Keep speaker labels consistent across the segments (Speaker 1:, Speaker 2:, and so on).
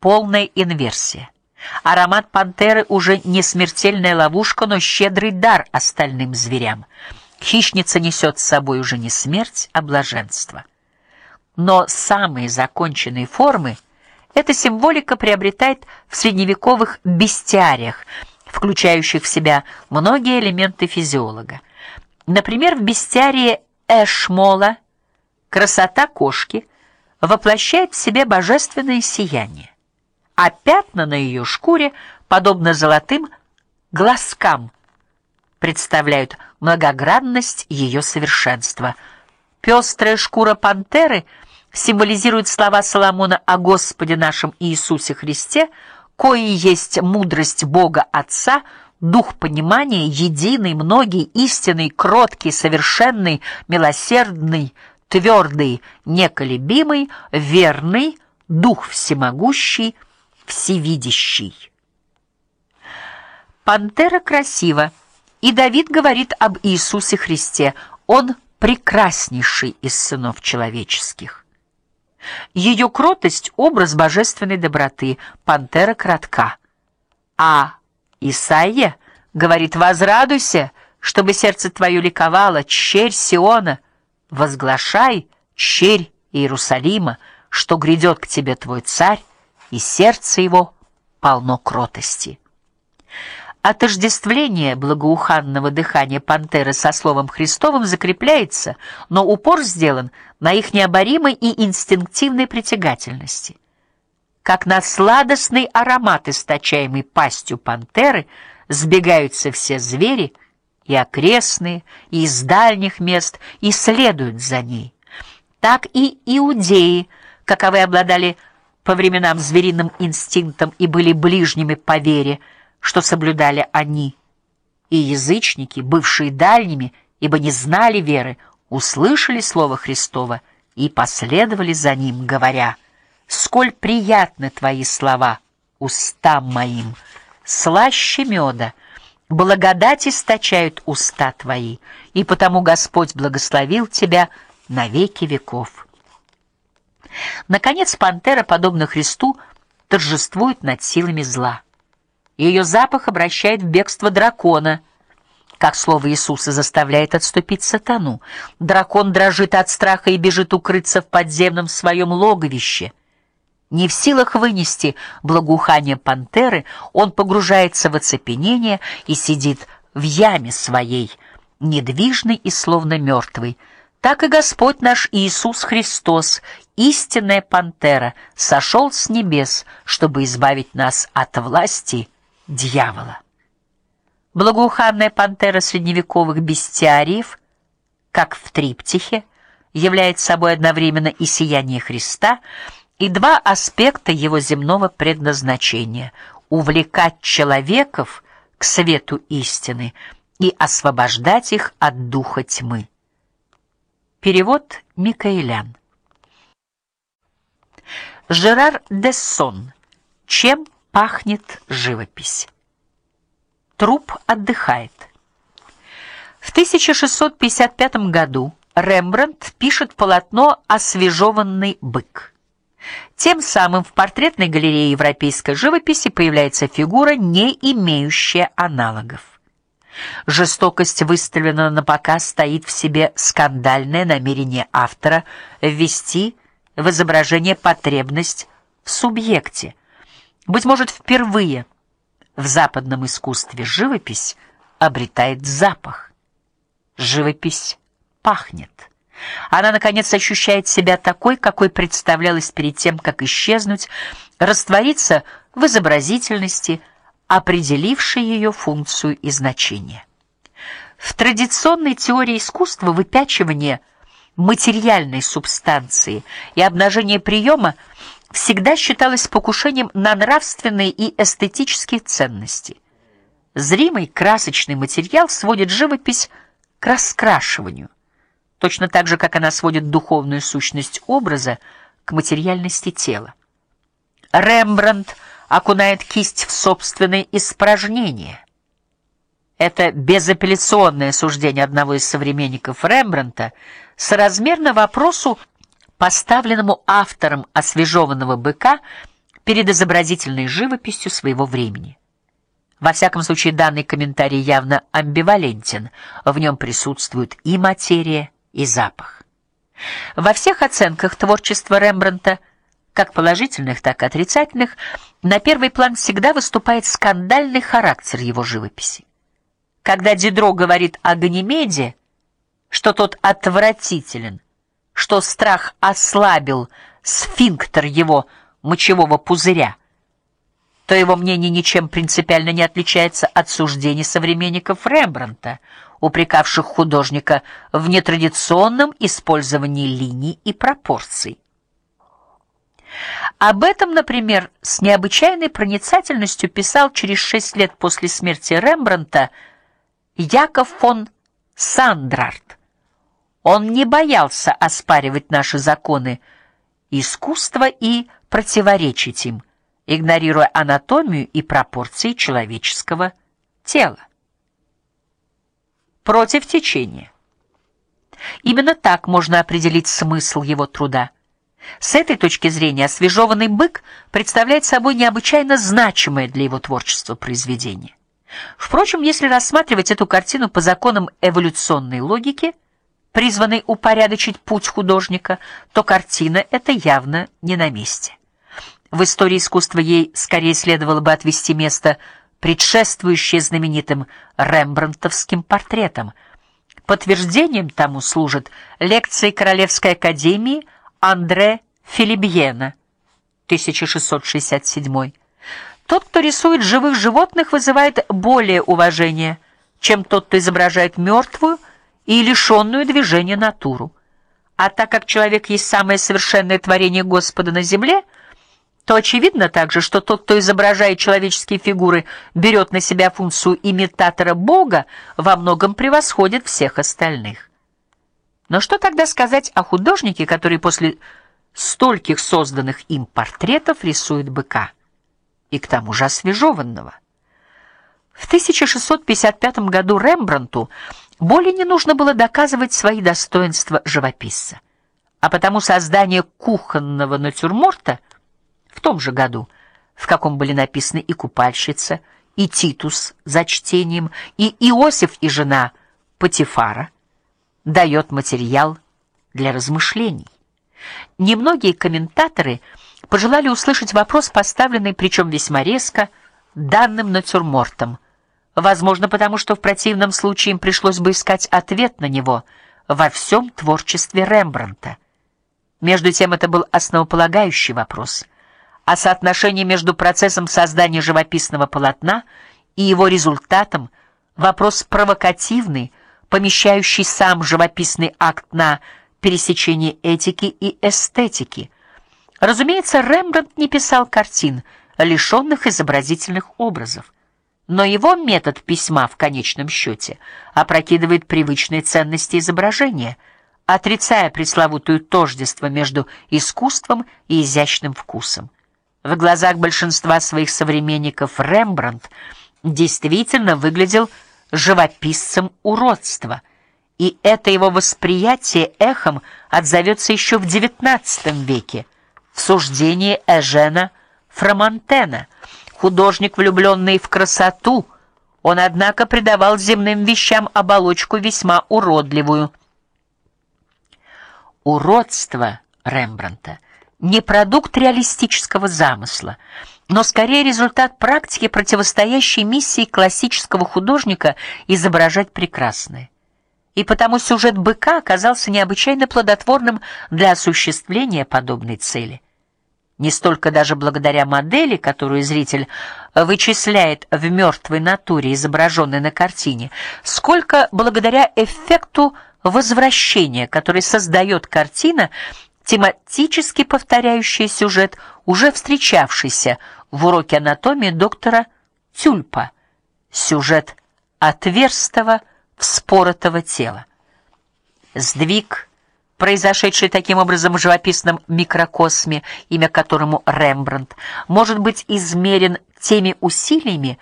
Speaker 1: полная инверсия. Аромат пантеры уже не смертельная ловушка, но щедрый дар остальным зверям. Хищница несет с собой уже не смерть, а блаженство. Но самые законченные формы эта символика приобретает в средневековых бестиариях, включающих в себя многие элементы физиолога. Например, в бестиарии Эшмола красота кошки воплощает в себе божественное сияние, а пятна на ее шкуре, подобно золотым глазкам, представляют многогранность ее совершенства. Пестрая шкура пантеры символизирует слова Соломона о Господе нашем Иисусе Христе, кои есть мудрость Бога Отца, дух понимания, единый, многий, истинный, кроткий, совершенный, милосердный, твердый, неколебимый, верный, дух всемогущий, всевидящий. Пантера красива, и Давид говорит об Иисусе Христе: он прекраснейший из сынов человеческих. Ее кротость образ божественной доброты, пантера кратка. А Исаия говорит: "Возрадуйся, чтобы сердце твое ликовало, черь Сиона, возглашай, черь Иерусалима, что грядет к тебе твой царь, и сердце его полно кротости". Отождествление благоуханного дыхания пантеры со словом Христовым закрепляется, но упор сделан на их необоримой и инстинктивной притягательности. Как на сладостный аромат, источаемый пастью пантеры, сбегаются все звери, и окрестные, и из дальних мест, и следуют за ней. Так и иудеи, каковы обладали по временам звериным инстинктом и были ближними по вере, что соблюдали они, и язычники, бывшие дальними, ибо не знали веры, услышали слово Христово и последовали за ним, говоря: "Сколь приятны твои слова устам моим, слаще меда, благодать источают уста твои, и потому Господь благословил тебя на веки веков". Наконец пантера, подобно Христу, торжествует над силами зла. Ее запах обращает в бегство дракона, как слово Иисуса заставляет отступить сатану. Дракон дрожит от страха и бежит укрыться в подземном своем логовище. Не в силах вынести благоухание пантеры, он погружается в оцепенение и сидит в яме своей, недвижный и словно мертвый. Так и Господь наш Иисус Христос, истинная пантера, сошел с небес, чтобы избавить нас от власти дьявола. Благоуханная пантера средневековых бестиариев, как в триптихе, является собой одновременно и сияние Христа, и два аспекта его земного предназначения: увлекать человеков к свету истины и освобождать их от духа тьмы. Перевод Микаэлян. Жерар Дессон. Чем пахнет живопись. Труп отдыхает. В 1655 году Рембрандт пишет полотно Освежеванный бык. Тем самым в портретной галерее европейской живописи появляется фигура, не имеющая аналогов. Жестокость выставлена на показ стоит в себе скандальное намерение автора ввести в изображение потребность в субъекте, быть может, впервые в западном искусстве живопись обретает запах. Живопись пахнет. Она наконец ощущает себя такой, какой представлялась перед тем, как исчезнуть, раствориться в изобразительности, определившей ее функцию и значение. В традиционной теории искусства выпячивание материальной субстанции и обнажение приема всегда считалось покушением на нравственные и эстетические ценности. Зримый красочный материал сводит живопись к раскрашиванию, точно так же, как она сводит духовную сущность образа к материальности тела. Рембрандт окунает кисть в собственные испражнения. Это безапелляционное суждение одного из современников Рембрандта соразмерно вопросу поставленному автором освежеванного быка перед изобразительной живописью своего времени. Во всяком случае, данный комментарий явно амбивалентен. В нем присутствуют и материя, и запах. Во всех оценках творчества Рембрандта, как положительных, так и отрицательных, на первый план всегда выступает скандальный характер его живописи. Когда Дидро говорит о Ганимеде, что тот отвратителен, что страх ослабил сфинктер его мочевого пузыря, то его мнение ничем принципиально не отличается от суждений современников Рембрандта, упрекавших художника в нетрадиционном использовании линий и пропорций. Об этом, например, с необычайной проницательностью писал через шесть лет после смерти Рембрандта Яков фон Сандрарт. Он не боялся оспаривать наши законы искусства и противоречить им игнорируя анатомию и пропорции человеческого тела. Против течения. Именно так можно определить смысл его труда. С этой точки зрения освежеванный бык представляет собой необычайно значимое для его творчества произведение. Впрочем, если рассматривать эту картину по законам эволюционной логики, призванной упорядочить путь художника, то картина эта явно не на месте. В истории искусства ей скорее следовало бы отвести место предшествующее знаменитым рембрандтовским портретам. Подтверждением тому служат лекции Королевской академии Андре Филибьена 1667. Тот, кто рисует живых животных, вызывает более уважения, чем тот, кто изображает мертвую и лишенную движения натуру. А так как человек есть самое совершенное творение Господа на земле, то очевидно также, что тот, кто изображает человеческие фигуры, берет на себя функцию имитатора Бога, во многом превосходит всех остальных. Но что тогда сказать о художнике, который после стольких созданных им портретов рисует быка, и к тому же освежеванного? В 1655 году Рембрандту более не нужно было доказывать свои достоинства живописца, а потому создание кухонного натюрморта – в том же году, в каком были написаны и Купальщица, и Титус за чтением, и Иосиф и жена Патифара, дает материал для размышлений. Немногие комментаторы пожелали услышать вопрос, поставленный причем весьма резко данным натюрмортом. Возможно, потому что в противном случае им пришлось бы искать ответ на него во всем творчестве Рембрандта. Между тем это был основополагающий вопрос о соотношении между процессом создания живописного полотна и его результатом, вопрос провокативный, помещающий сам живописный акт на пересечении этики и эстетики. Разумеется, Рембрандт не писал картин, лишенных изобразительных образов, но его метод письма в конечном счете опрокидывает привычные ценности изображения, отрицая пресловутую тождество между искусством и изящным вкусом. В глазах большинства своих современников Рембрандт действительно выглядел живописцем уродства, и это его восприятие эхом отзовется еще в XIX веке в суждении Эжена Фромантена. Художник, влюбленный в красоту, он однако придавал земным вещам оболочку весьма уродливую. Уродство Рембрандта не продукт реалистического замысла, но скорее результат практики, противостоящей миссии классического художника изображать прекрасное. И потому сюжет быка оказался необычайно плодотворным для осуществления подобной цели. Не столько даже благодаря модели, которую зритель вычисляет в мертвой натуре, изображенной на картине, сколько благодаря эффекту возвращения, который создает картина тематически повторяющий сюжет, уже встречавшийся в уроке анатомии доктора Тюльпа. Сюжет отверстого вспоротого тела. Сдвиг, произошедший таким образом в живописном микрокосме, имя которому Рембрандт, может быть измерен теми усилиями,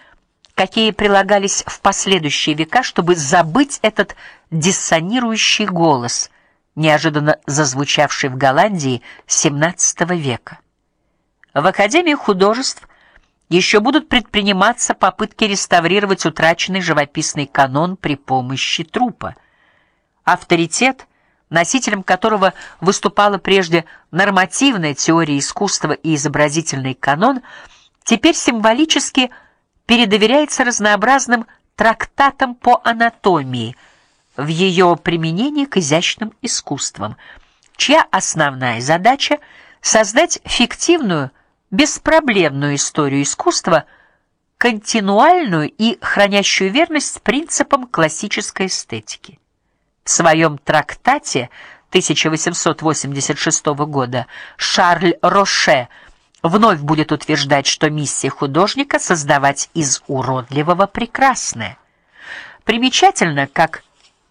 Speaker 1: какие прилагались в последующие века, чтобы забыть этот диссонирующий голос – неожиданно зазвучавший в Голландии XVII века. В Академии художеств еще будут предприниматься попытки реставрировать утраченный живописный канон при помощи трупа. Авторитет, носителем которого выступала прежде нормативная теория искусства и изобразительный канон, теперь символически передоверяется разнообразным трактатам по анатомии в ее применении к изящным искусствам, чья основная задача создать фиктивную, беспроблемную историю искусства, континуальную и хранящую верность принципам классической эстетики. В своем трактате 1886 года Шарль Роше вновь будет утверждать, что миссия художника создавать из уродливого прекрасное. Примечательно, как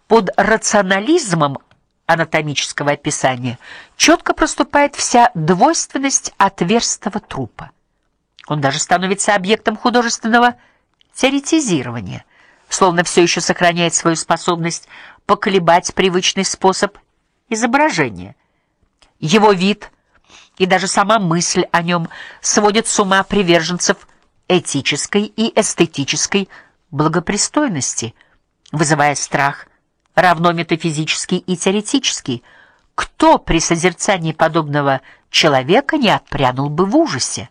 Speaker 1: под рационализмом анатомического описания четко проступает вся двойственность отверстого трупа. Он даже становится объектом художественного теоретизирования, словно все еще сохраняет свою способность поколебать привычный способ изображения. Его вид и даже сама мысль о нем сводит с ума приверженцев этической и эстетической благопристойности, вызывая страх равно метафизический и теоретический. Кто при созерцании подобного человека не отпрянул бы в ужасе?